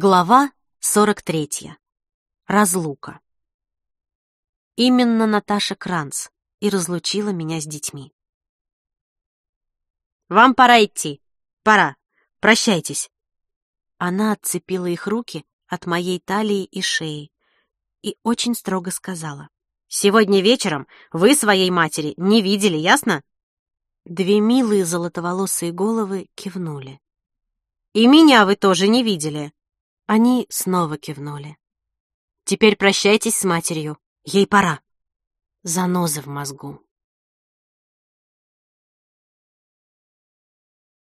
Глава 43. Разлука. Именно Наташа Кранц и разлучила меня с детьми. «Вам пора идти. Пора. Прощайтесь». Она отцепила их руки от моей талии и шеи и очень строго сказала. «Сегодня вечером вы своей матери не видели, ясно?» Две милые золотоволосые головы кивнули. «И меня вы тоже не видели», они снова кивнули. «Теперь прощайтесь с матерью. Ей пора». Заноза в мозгу.